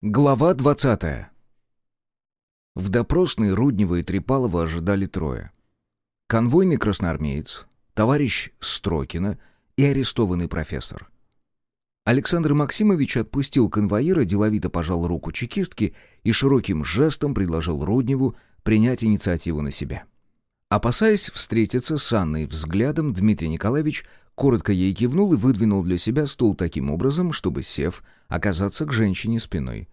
Глава 20. В допросной Руднева и Трепалова ожидали трое. Конвойный красноармеец, товарищ Строкина и арестованный профессор. Александр Максимович отпустил конвоира, деловито пожал руку чекистки и широким жестом предложил Рудневу принять инициативу на себя. Опасаясь встретиться с Анной взглядом, Дмитрий Николаевич коротко ей кивнул и выдвинул для себя стул таким образом, чтобы, сев, оказаться к женщине спиной.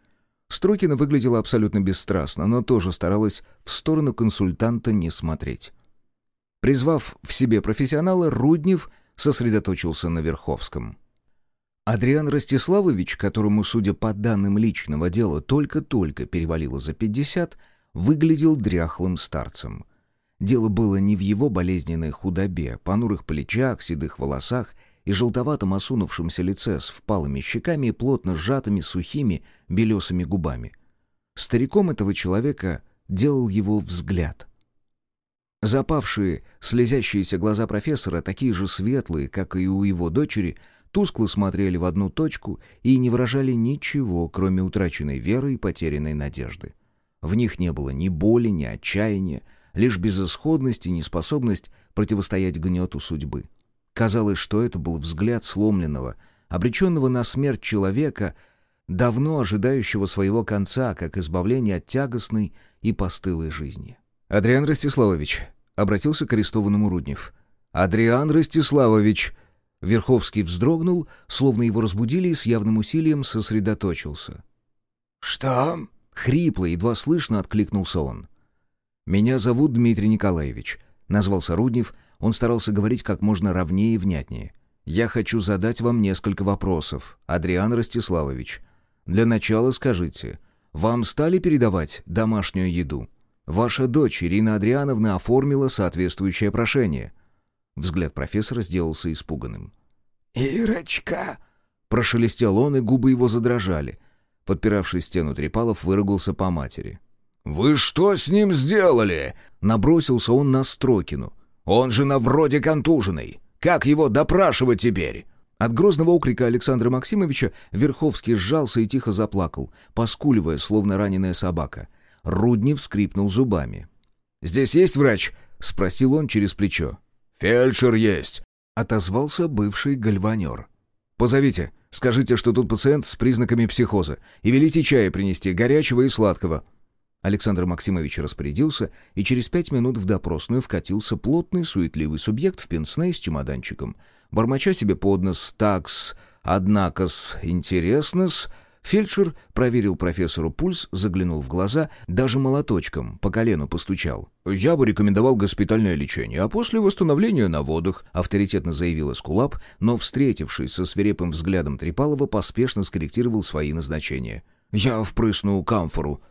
Строкина выглядела абсолютно бесстрастно, но тоже старалась в сторону консультанта не смотреть. Призвав в себе профессионала, Руднев сосредоточился на Верховском. Адриан Ростиславович, которому, судя по данным личного дела, только-только перевалило за пятьдесят, выглядел дряхлым старцем — Дело было не в его болезненной худобе, понурых плечах, седых волосах и желтоватом осунувшемся лице с впалыми щеками и плотно сжатыми сухими белесыми губами. Стариком этого человека делал его взгляд. Запавшие, слезящиеся глаза профессора, такие же светлые, как и у его дочери, тускло смотрели в одну точку и не выражали ничего, кроме утраченной веры и потерянной надежды. В них не было ни боли, ни отчаяния, лишь безысходность и неспособность противостоять гнету судьбы. Казалось, что это был взгляд сломленного, обреченного на смерть человека, давно ожидающего своего конца, как избавление от тягостной и постылой жизни. «Адриан Ростиславович», — обратился к арестованному Руднев. «Адриан Ростиславович!» Верховский вздрогнул, словно его разбудили и с явным усилием сосредоточился. «Что?» — хрипло, едва слышно откликнулся он. «Меня зовут Дмитрий Николаевич», — назвался Руднев. Он старался говорить как можно ровнее и внятнее. «Я хочу задать вам несколько вопросов, Адриан Ростиславович. Для начала скажите, вам стали передавать домашнюю еду? Ваша дочь Ирина Адриановна оформила соответствующее прошение». Взгляд профессора сделался испуганным. «Ирочка!» — прошелестел он, и губы его задрожали. Подпиравший стену Трепалов выругался по матери. «Вы что с ним сделали?» Набросился он на Строкину. «Он же на вроде контуженный. Как его допрашивать теперь?» От грозного окрика Александра Максимовича Верховский сжался и тихо заплакал, поскуливая, словно раненая собака. Руднев скрипнул зубами. «Здесь есть врач?» — спросил он через плечо. «Фельдшер есть», — отозвался бывший гальванер. «Позовите. Скажите, что тут пациент с признаками психоза. И велите чая принести, горячего и сладкого». Александр Максимович распорядился, и через пять минут в допросную вкатился плотный, суетливый субъект в пенсне с чемоданчиком. Бормоча себе под нос «такс», «однако-с», «интересно-с», Фельдшер проверил профессору пульс, заглянул в глаза, даже молоточком по колену постучал. «Я бы рекомендовал госпитальное лечение, а после восстановления на водах», авторитетно заявил Эскулап, но, встретившись со свирепым взглядом Трепалова, поспешно скорректировал свои назначения. «Я впрысну камфору»,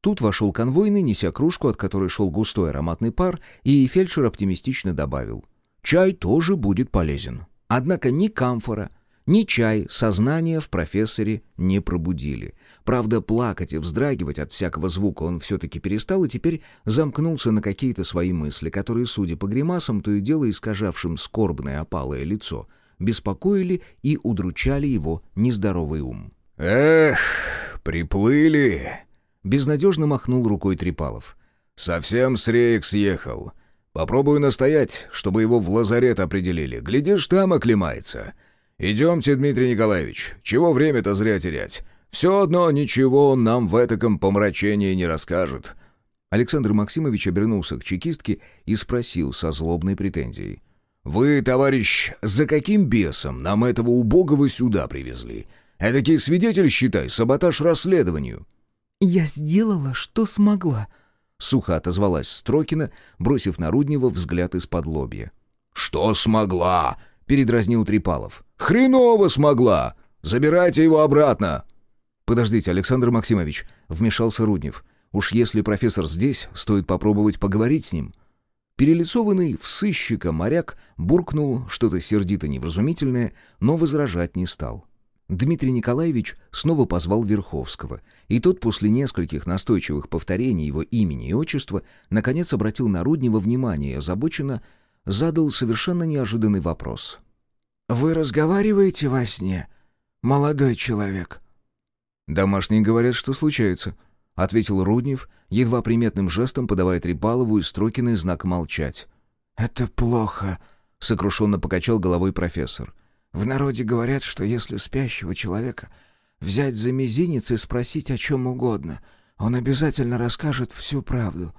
Тут вошел конвойный, неся кружку, от которой шел густой ароматный пар, и фельдшер оптимистично добавил. «Чай тоже будет полезен». Однако ни камфора, ни чай сознание в профессоре не пробудили. Правда, плакать и вздрагивать от всякого звука он все-таки перестал и теперь замкнулся на какие-то свои мысли, которые, судя по гримасам, то и дело искажавшим скорбное опалое лицо, беспокоили и удручали его нездоровый ум. «Эх, приплыли!» Безнадежно махнул рукой Трипалов. «Совсем с рейк съехал. Попробую настоять, чтобы его в лазарет определили. Глядишь, там оклемается. Идемте, Дмитрий Николаевич. Чего время-то зря терять? Все одно ничего он нам в этаком помрачении не расскажет». Александр Максимович обернулся к чекистке и спросил со злобной претензией. «Вы, товарищ, за каким бесом нам этого убогого сюда привезли? Эдакий свидетель, считай, саботаж расследованию». «Я сделала, что смогла», — сухо отозвалась Строкина, бросив на Руднева взгляд из-под лобья. «Что смогла?» — передразнил Трипалов. «Хреново смогла! Забирайте его обратно!» «Подождите, Александр Максимович», — вмешался Руднев. «Уж если профессор здесь, стоит попробовать поговорить с ним». Перелицованный в сыщика моряк буркнул что-то сердито-невразумительное, но возражать не стал. Дмитрий Николаевич снова позвал Верховского, и тот после нескольких настойчивых повторений его имени и отчества наконец обратил на Руднева внимание и озабоченно задал совершенно неожиданный вопрос. «Вы разговариваете во сне, молодой человек?» «Домашние говорят, что случается», — ответил Руднев, едва приметным жестом подавая Трипалову и Строкиной знак молчать. «Это плохо», — сокрушенно покачал головой профессор. «В народе говорят, что если спящего человека взять за мизинец и спросить о чем угодно, он обязательно расскажет всю правду.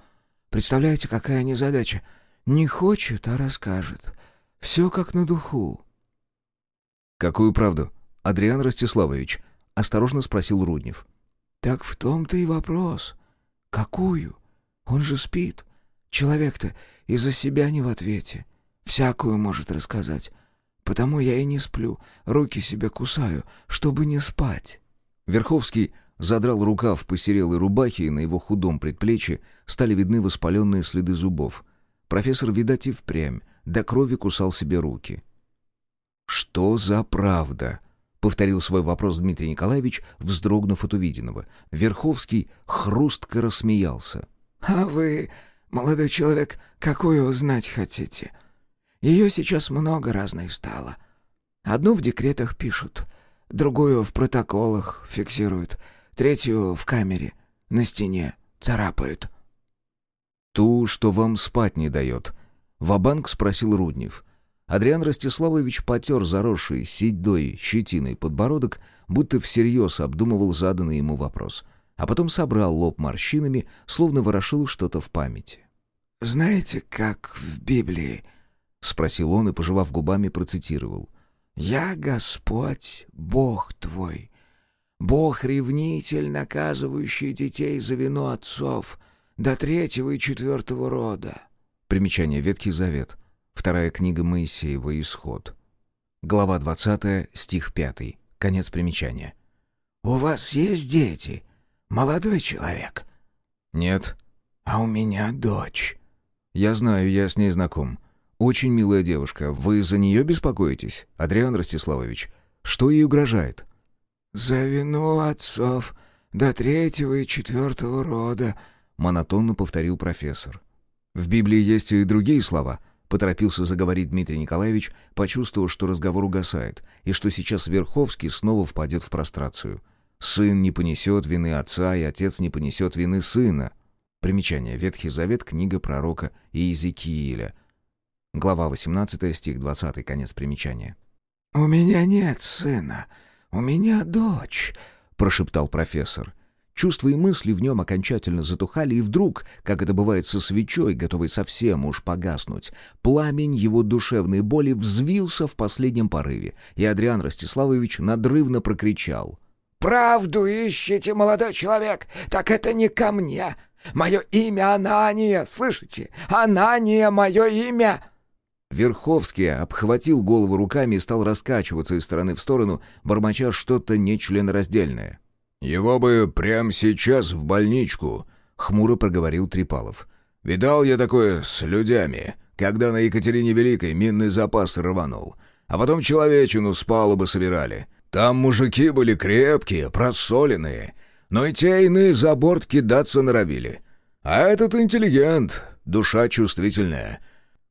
Представляете, какая незадача? Не хочет, а расскажет. Все как на духу». «Какую правду, Адриан Ростиславович?» — осторожно спросил Руднев. «Так в том-то и вопрос. Какую? Он же спит. Человек-то из-за себя не в ответе. Всякую может рассказать. Потому я и не сплю, руки себе кусаю, чтобы не спать». Верховский задрал рукав посерелой рубахи, и на его худом предплечье стали видны воспаленные следы зубов. Профессор, видать, и впрямь, до крови кусал себе руки. «Что за правда?» — повторил свой вопрос Дмитрий Николаевич, вздрогнув от увиденного. Верховский хрустко рассмеялся. «А вы, молодой человек, какую узнать хотите? Ее сейчас много разной стало. Одну в декретах пишут, другую в протоколах фиксируют, третью в камере, на стене царапают». «Ту, что вам спать не дает?» — Вабанк спросил Руднев. Адриан Ростиславович потер заросший седой щетиной подбородок, будто всерьез обдумывал заданный ему вопрос, а потом собрал лоб морщинами, словно ворошил что-то в памяти. «Знаете, как в Библии?» — спросил он и, пожевав губами, процитировал. «Я Господь, Бог твой, Бог-ревнитель, наказывающий детей за вину отцов до третьего и четвертого рода». Примечание «Ветхий Завет». Вторая книга Моисеева «Исход». Глава 20, стих 5. Конец примечания. «У вас есть дети, молодой человек?» «Нет». «А у меня дочь». «Я знаю, я с ней знаком. Очень милая девушка. Вы за нее беспокоитесь, Адриан Ростиславович? Что ей угрожает?» «За вину отцов до третьего и четвертого рода», — монотонно повторил профессор. «В Библии есть и другие слова», Поторопился заговорить Дмитрий Николаевич, почувствовав, что разговор угасает, и что сейчас Верховский снова впадет в прострацию. «Сын не понесет вины отца, и отец не понесет вины сына». Примечание. Ветхий Завет, книга пророка Иезекииля. Глава 18, стих 20, конец примечания. «У меня нет сына, у меня дочь», — прошептал профессор. Чувства и мысли в нем окончательно затухали, и вдруг, как это бывает со свечой, готовой совсем уж погаснуть, пламень его душевной боли взвился в последнем порыве, и Адриан Ростиславович надрывно прокричал. «Правду ищете, молодой человек? Так это не ко мне. Мое имя Анания, слышите? Анания — мое имя!» Верховский обхватил голову руками и стал раскачиваться из стороны в сторону, бормоча что-то нечленораздельное. «Его бы прямо сейчас в больничку», — хмуро проговорил Трипалов. «Видал я такое с людьми, когда на Екатерине Великой минный запас рванул, а потом человечину с палубы собирали. Там мужики были крепкие, просоленные, но и те иные за борт кидаться норовили. А этот интеллигент, душа чувствительная,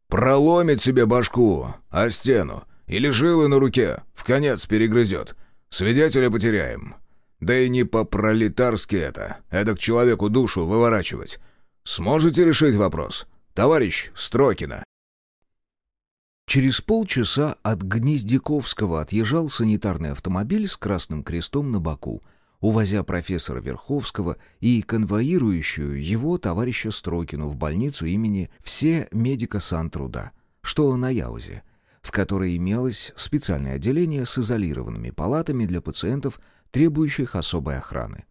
проломит себе башку о стену или жилы на руке, в конец перегрызет. Свидетеля потеряем». Да и не по-пролетарски это, это к человеку душу выворачивать. Сможете решить вопрос, товарищ Строкина?» Через полчаса от Гнездяковского отъезжал санитарный автомобиль с красным крестом на боку, увозя профессора Верховского и конвоирующую его товарища Строкину в больницу имени Все медика Сан-Труда, что на Яузе, в которой имелось специальное отделение с изолированными палатами для пациентов требующих особой охраны.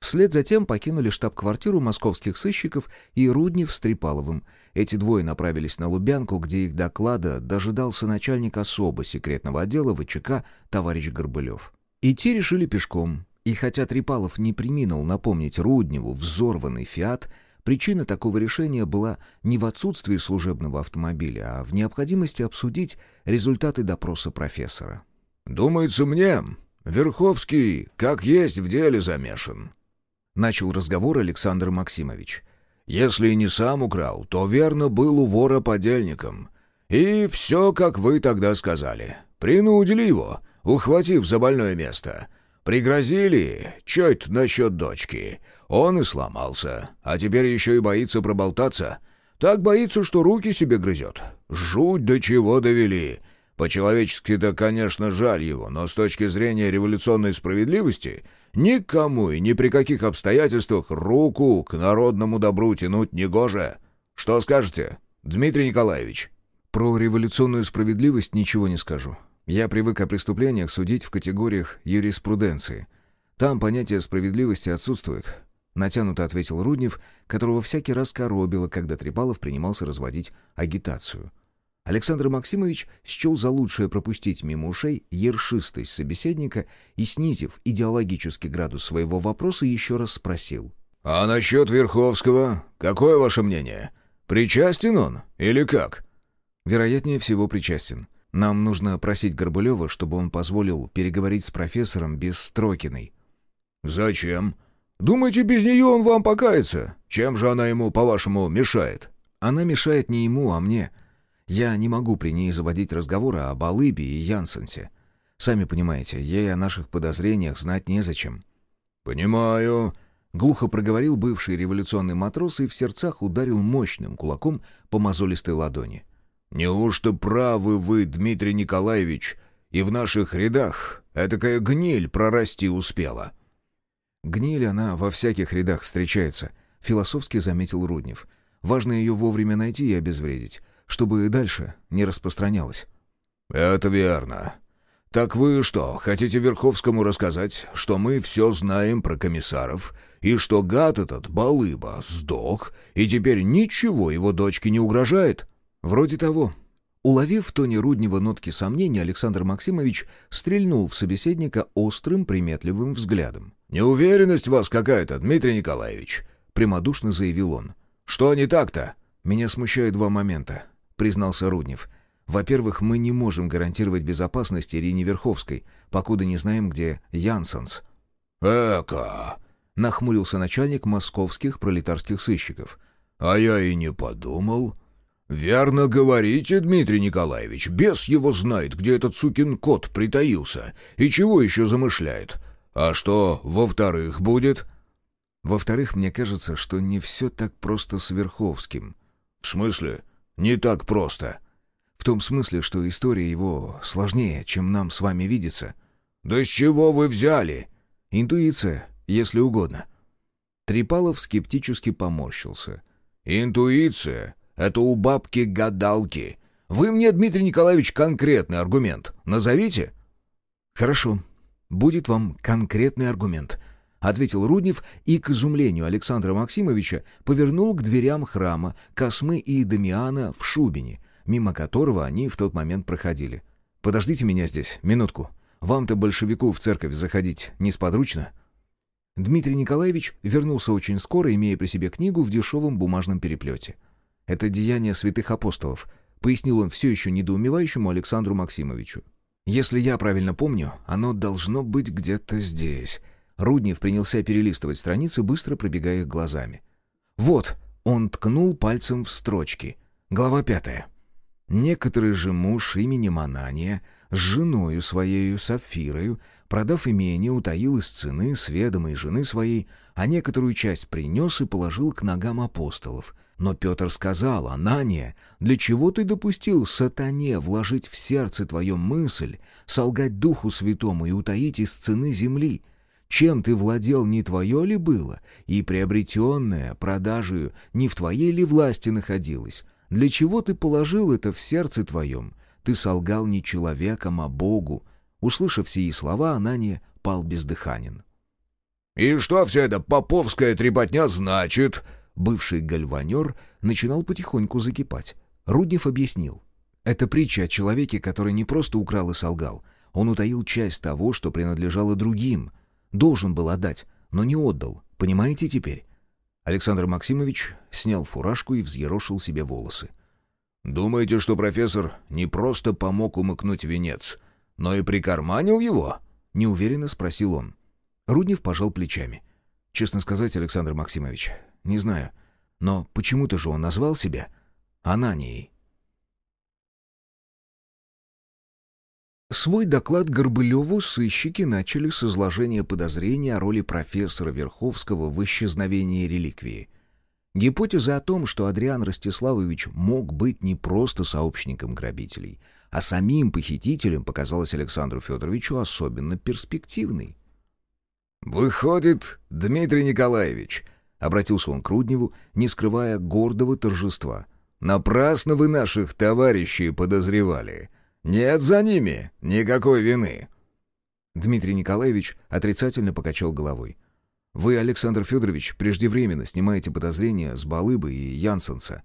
Вслед за тем покинули штаб-квартиру московских сыщиков и Руднев с Трипаловым. Эти двое направились на Лубянку, где их доклада дожидался начальник особо секретного отдела ВЧК товарищ Горбылев. Идти решили пешком, и хотя Трипалов не приминул напомнить Рудневу взорванный «Фиат», причина такого решения была не в отсутствии служебного автомобиля, а в необходимости обсудить результаты допроса профессора. «Думается мне, Верховский, как есть, в деле замешан. Начал разговор Александр Максимович. Если не сам украл, то верно был у вора подельником. И все, как вы тогда сказали. Принудили его, ухватив за больное место. Пригрозили, чё это насчет дочки. Он и сломался, а теперь еще и боится проболтаться. Так боится, что руки себе грызет. Жуть до чего довели. По-человечески-то, конечно, жаль его, но с точки зрения революционной справедливости никому и ни при каких обстоятельствах руку к народному добру тянуть не гоже. Что скажете, Дмитрий Николаевич?» «Про революционную справедливость ничего не скажу. Я привык о преступлениях судить в категориях юриспруденции. Там понятие справедливости отсутствует. Натянуто ответил Руднев, которого всякий раз коробило, когда Трепалов принимался разводить агитацию. Александр Максимович счел за лучшее пропустить мимо ушей ершистость собеседника и, снизив идеологический градус своего вопроса, еще раз спросил. «А насчет Верховского? Какое ваше мнение? Причастен он или как?» «Вероятнее всего причастен. Нам нужно просить Горбулева, чтобы он позволил переговорить с профессором без Строкиной». «Зачем?» Думаете, без нее он вам покается? Чем же она ему, по-вашему, мешает?» «Она мешает не ему, а мне. Я не могу при ней заводить разговоры об Алыбе и Янсенсе. Сами понимаете, ей о наших подозрениях знать незачем». «Понимаю», — глухо проговорил бывший революционный матрос и в сердцах ударил мощным кулаком по мозолистой ладони. «Неужто правы вы, Дмитрий Николаевич, и в наших рядах этакая гниль прорасти успела?» «Гниль она во всяких рядах встречается», — философски заметил Руднев. «Важно ее вовремя найти и обезвредить, чтобы и дальше не распространялось». «Это верно. Так вы что, хотите Верховскому рассказать, что мы все знаем про комиссаров, и что гад этот, Балыба, сдох, и теперь ничего его дочке не угрожает?» «Вроде того», Уловив в тоне Руднева нотки сомнения, Александр Максимович стрельнул в собеседника острым, приметливым взглядом. «Неуверенность у вас какая-то, Дмитрий Николаевич», — прямодушно заявил он. «Что не так-то?» «Меня смущают два момента», — признался Руднев. «Во-первых, мы не можем гарантировать безопасность Ирине Верховской, покуда не знаем, где Янсенс». «Эка!» — нахмурился начальник московских пролетарских сыщиков. «А я и не подумал». «Верно говорите, Дмитрий Николаевич, бес его знает, где этот сукин кот притаился и чего еще замышляет. А что, во-вторых, будет?» «Во-вторых, мне кажется, что не все так просто с Верховским». «В смысле? Не так просто?» «В том смысле, что история его сложнее, чем нам с вами видится». «Да с чего вы взяли?» «Интуиция, если угодно». Трипалов скептически поморщился. «Интуиция? Это у бабки-гадалки. Вы мне, Дмитрий Николаевич, конкретный аргумент назовите?» «Хорошо. Будет вам конкретный аргумент», — ответил Руднев и, к изумлению Александра Максимовича, повернул к дверям храма Космы и Дамиана в Шубине, мимо которого они в тот момент проходили. «Подождите меня здесь, минутку. Вам-то, большевику, в церковь заходить несподручно?» Дмитрий Николаевич вернулся очень скоро, имея при себе книгу в дешевом бумажном переплете — это деяние святых апостолов», — пояснил он все еще недоумевающему Александру Максимовичу. «Если я правильно помню, оно должно быть где-то здесь». Руднев принялся перелистывать страницы, быстро пробегая их глазами. «Вот!» — он ткнул пальцем в строчки. Глава пятая. «Некоторый же муж именем Анания с женою своею Сапфирою, продав имение, утаил из цены с ведомой жены своей, а некоторую часть принес и положил к ногам апостолов» Но Петр сказал, «Анания, для чего ты допустил сатане вложить в сердце твою мысль, солгать Духу Святому и утаить из цены земли? Чем ты владел, не твое ли было, и приобретенное продажею не в твоей ли власти находилось? Для чего ты положил это в сердце твоем? Ты солгал не человеком, а Богу». Услышав сии слова, Анания пал бездыханен. «И что вся эта поповская трепотня значит?» Бывший гальванер начинал потихоньку закипать. Руднев объяснил. Это притча о человеке, который не просто украл и солгал. Он утаил часть того, что принадлежало другим. Должен был отдать, но не отдал. Понимаете теперь? Александр Максимович снял фуражку и взъерошил себе волосы. «Думаете, что профессор не просто помог умыкнуть венец, но и прикарманил его?» — неуверенно спросил он. Руднев пожал плечами. «Честно сказать, Александр Максимович, не знаю. Но почему-то же он назвал себя Ананией. Свой доклад Горбылеву сыщики начали с изложения подозрения о роли профессора Верховского в исчезновении реликвии. Гипотеза о том, что Адриан Ростиславович мог быть не просто сообщником грабителей, а самим похитителем, показалась Александру Федоровичу особенно перспективной. «Выходит, Дмитрий Николаевич», — обратился он к Рудневу, не скрывая гордого торжества, — «напрасно вы наших товарищей подозревали. Нет за ними никакой вины». Дмитрий Николаевич отрицательно покачал головой. «Вы, Александр Федорович, преждевременно снимаете подозрения с Балыбы и Янсенса.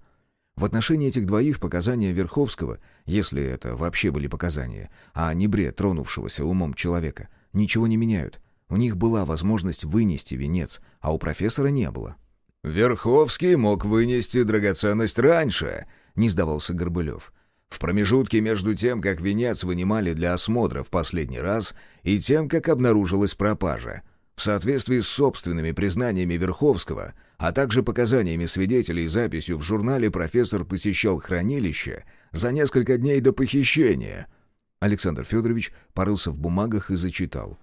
В отношении этих двоих показания Верховского, если это вообще были показания, а не бред тронувшегося умом человека, ничего не меняют. У них была возможность вынести венец, а у профессора не было. «Верховский мог вынести драгоценность раньше», — не сдавался Горбылев. «В промежутке между тем, как венец вынимали для осмотра в последний раз, и тем, как обнаружилась пропажа. В соответствии с собственными признаниями Верховского, а также показаниями свидетелей и записью в журнале профессор посещал хранилище за несколько дней до похищения». Александр Федорович порылся в бумагах и зачитал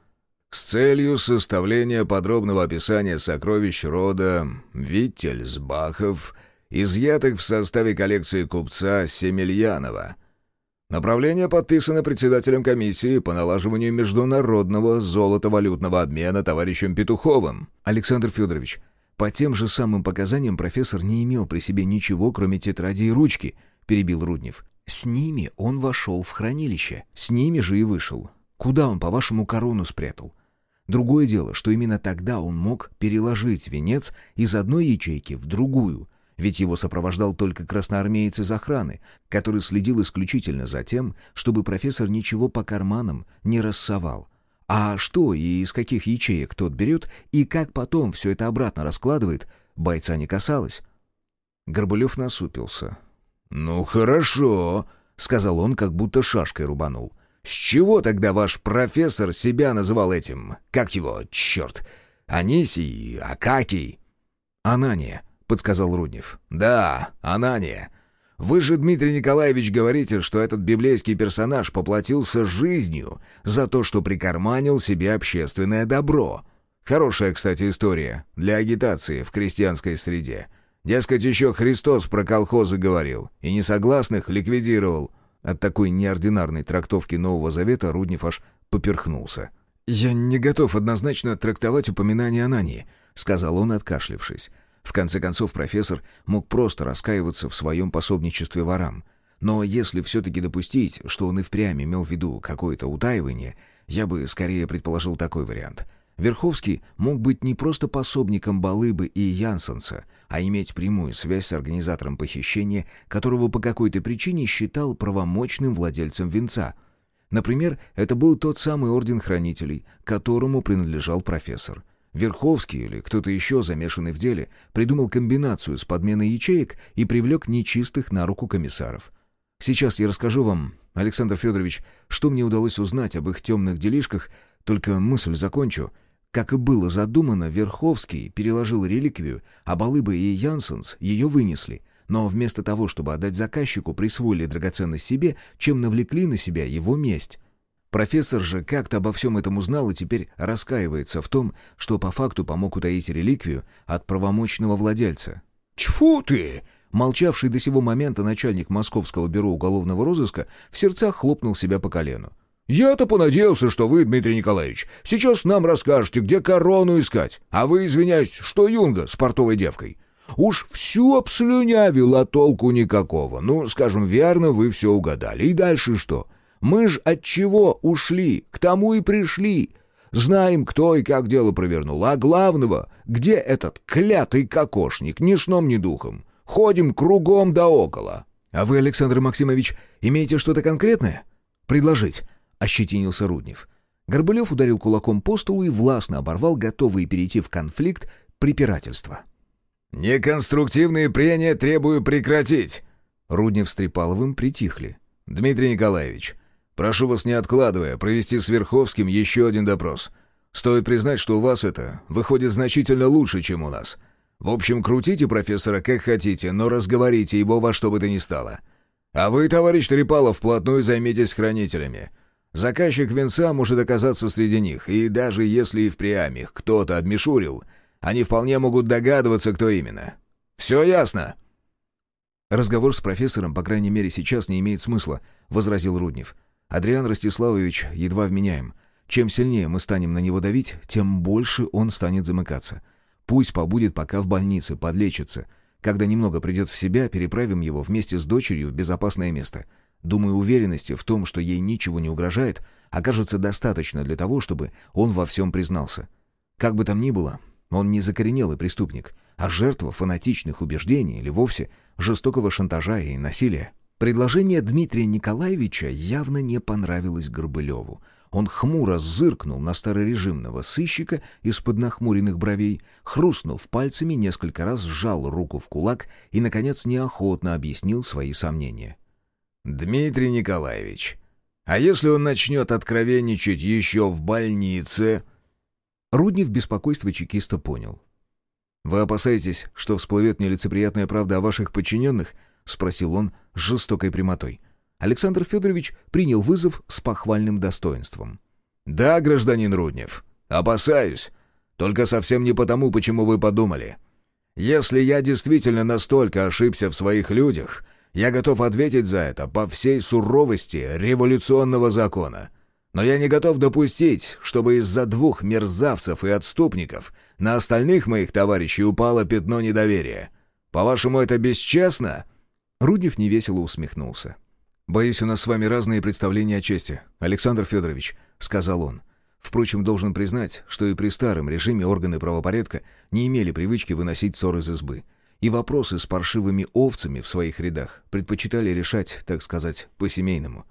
с целью составления подробного описания сокровищ рода Виттельсбахов, изъятых в составе коллекции купца Семельянова. Направление подписано председателем комиссии по налаживанию международного золотовалютного обмена товарищем Петуховым. Александр Федорович, по тем же самым показаниям профессор не имел при себе ничего, кроме тетради и ручки, перебил Руднев. С ними он вошел в хранилище, с ними же и вышел. Куда он, по-вашему, корону спрятал? Другое дело, что именно тогда он мог переложить венец из одной ячейки в другую, ведь его сопровождал только красноармеец из охраны, который следил исключительно за тем, чтобы профессор ничего по карманам не рассовал. А что и из каких ячеек тот берет, и как потом все это обратно раскладывает, бойца не касалось. Горбулев насупился. «Ну хорошо», — сказал он, как будто шашкой рубанул. С чего тогда ваш профессор себя называл этим? Как его, черт? Анисий, Акакий?» «Анания», — подсказал Руднев. «Да, Анания. Вы же, Дмитрий Николаевич, говорите, что этот библейский персонаж поплатился жизнью за то, что прикарманил себе общественное добро. Хорошая, кстати, история для агитации в крестьянской среде. Дескать, еще Христос про колхозы говорил и несогласных ликвидировал». От такой неординарной трактовки Нового Завета Руднев аж поперхнулся. «Я не готов однозначно трактовать упоминание Анании», — сказал он, откашлившись. В конце концов, профессор мог просто раскаиваться в своем пособничестве ворам. Но если все-таки допустить, что он и впрямь имел в виду какое-то утаивание, я бы скорее предположил такой вариант — Верховский мог быть не просто пособником Балыбы и Янсенса, а иметь прямую связь с организатором похищения, которого по какой-то причине считал правомочным владельцем венца. Например, это был тот самый Орден Хранителей, которому принадлежал профессор. Верховский или кто-то еще, замешанный в деле, придумал комбинацию с подменой ячеек и привлек нечистых на руку комиссаров. Сейчас я расскажу вам, Александр Федорович, что мне удалось узнать об их темных делишках, только мысль закончу — как и было задумано, Верховский переложил реликвию, а Балыба и Янсенс ее вынесли, но вместо того, чтобы отдать заказчику, присвоили драгоценность себе, чем навлекли на себя его месть. Профессор же как-то обо всем этом узнал и теперь раскаивается в том, что по факту помог утаить реликвию от правомочного владельца. «Тьфу ты!» Молчавший до сего момента начальник Московского бюро уголовного розыска в сердцах хлопнул себя по колену. «Я-то понадеялся, что вы, Дмитрий Николаевич, сейчас нам расскажете, где корону искать, а вы, извиняюсь, что юнга с портовой девкой. Уж всю обслюнявил, а толку никакого. Ну, скажем, верно, вы все угадали. И дальше что? Мы ж от чего ушли, к тому и пришли. Знаем, кто и как дело провернул. А главного, где этот клятый кокошник, ни сном, ни духом. Ходим кругом да около». «А вы, Александр Максимович, имеете что-то конкретное? Предложить?» Ощетинился Руднев. Горбылев ударил кулаком по столу и властно оборвал готовые перейти в конфликт препирательства. «Неконструктивные прения требую прекратить!» Руднев с Трепаловым притихли. «Дмитрий Николаевич, прошу вас, не откладывая, провести с Верховским еще один допрос. Стоит признать, что у вас это выходит значительно лучше, чем у нас. В общем, крутите профессора как хотите, но разговорите его во что бы то ни стало. А вы, товарищ Трепалов, вплотную займитесь хранителями. Заказчик венца может оказаться среди них, и даже если и впрямь их кто-то обмешурил, они вполне могут догадываться, кто именно. Все ясно?» «Разговор с профессором, по крайней мере, сейчас не имеет смысла», — возразил Руднев. «Адриан Ростиславович едва вменяем. Чем сильнее мы станем на него давить, тем больше он станет замыкаться. Пусть побудет пока в больнице, подлечится. Когда немного придет в себя, переправим его вместе с дочерью в безопасное место. Думаю, уверенности в том, что ей ничего не угрожает, окажется достаточно для того, чтобы он во всем признался. Как бы там ни было, он не закоренелый преступник, а жертва фанатичных убеждений или вовсе жестокого шантажа и насилия. Предложение Дмитрия Николаевича явно не понравилось Горбылеву. Он хмуро зыркнул на старорежимного сыщика из-под нахмуренных бровей, хрустнув пальцами, несколько раз сжал руку в кулак и, наконец, неохотно объяснил свои сомнения. «Дмитрий Николаевич, а если он начнет откровенничать еще в больнице?» Руднев беспокойство чекиста понял. «Вы опасаетесь, что всплывет нелицеприятная правда о ваших подчиненных?» — спросил он с жестокой прямотой. Александр Федорович принял вызов с похвальным достоинством. «Да, гражданин Руднев, опасаюсь. Только совсем не потому, почему вы подумали. Если я действительно настолько ошибся в своих людях, я готов ответить за это по всей суровости революционного закона. Но я не готов допустить, чтобы из-за двух мерзавцев и отступников на остальных моих товарищей упало пятно недоверия. По-вашему, это бесчестно?» Руднев невесело усмехнулся. «Боюсь, у нас с вами разные представления о чести, Александр Федорович», — сказал он. Впрочем, должен признать, что и при старом режиме органы правопорядка не имели привычки выносить ссор из избы. И вопросы с паршивыми овцами в своих рядах предпочитали решать, так сказать, по-семейному.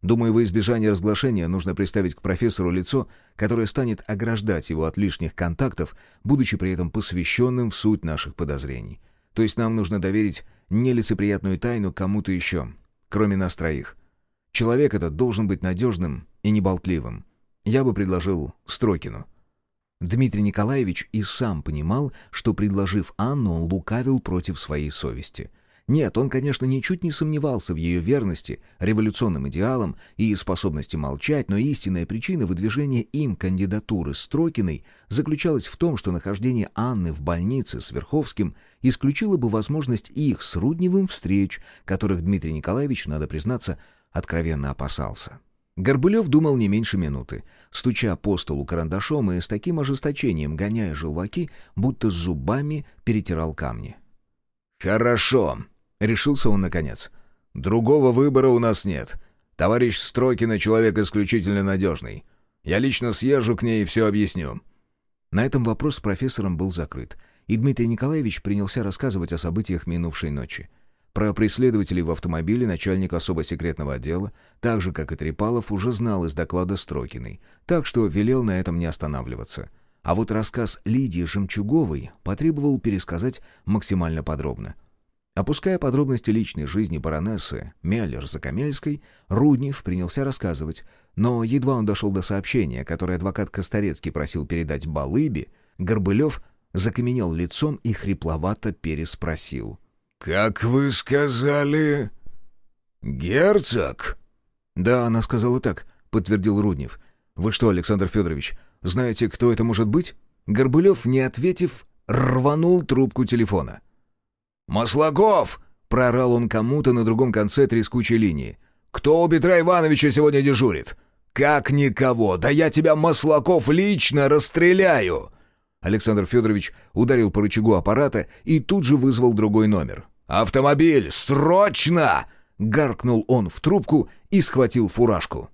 Думаю, во избежание разглашения нужно представить к профессору лицо, которое станет ограждать его от лишних контактов, будучи при этом посвященным в суть наших подозрений. То есть нам нужно доверить нелицеприятную тайну кому-то еще, кроме нас троих. Человек этот должен быть надежным и неболтливым. Я бы предложил Строкину. Дмитрий Николаевич и сам понимал, что, предложив Анну, он лукавил против своей совести — нет, он, конечно, ничуть не сомневался в ее верности, революционным идеалам и способности молчать, но истинная причина выдвижения им кандидатуры Строкиной заключалась в том, что нахождение Анны в больнице с Верховским исключило бы возможность их с Рудневым встреч, которых Дмитрий Николаевич, надо признаться, откровенно опасался. Горбылев думал не меньше минуты, стуча по столу карандашом и с таким ожесточением гоняя желваки, будто зубами перетирал камни. «Хорошо», Решился он наконец. «Другого выбора у нас нет. Товарищ Строкина человек исключительно надежный. Я лично съезжу к ней и все объясню». На этом вопрос с профессором был закрыт, и Дмитрий Николаевич принялся рассказывать о событиях минувшей ночи. Про преследователей в автомобиле начальник особо секретного отдела, так же, как и Трепалов, уже знал из доклада Строкиной, так что велел на этом не останавливаться. А вот рассказ Лидии Жемчуговой потребовал пересказать максимально подробно. Опуская подробности личной жизни баронессы Меллер-Закамельской, Руднев принялся рассказывать, но едва он дошел до сообщения, которое адвокат Косторецкий просил передать Балыбе, Горбылев закаменел лицом и хрипловато переспросил. «Как вы сказали? Герцог?» «Да, она сказала так», — подтвердил Руднев. «Вы что, Александр Федорович, знаете, кто это может быть?» Горбылев, не ответив, рванул трубку телефона. «Маслаков!» — проорал он кому-то на другом конце трескучей линии. «Кто у Петра Ивановича сегодня дежурит?» «Как никого! Да я тебя, Маслаков, лично расстреляю!» Александр Федорович ударил по рычагу аппарата и тут же вызвал другой номер. «Автомобиль! Срочно!» — гаркнул он в трубку и схватил фуражку.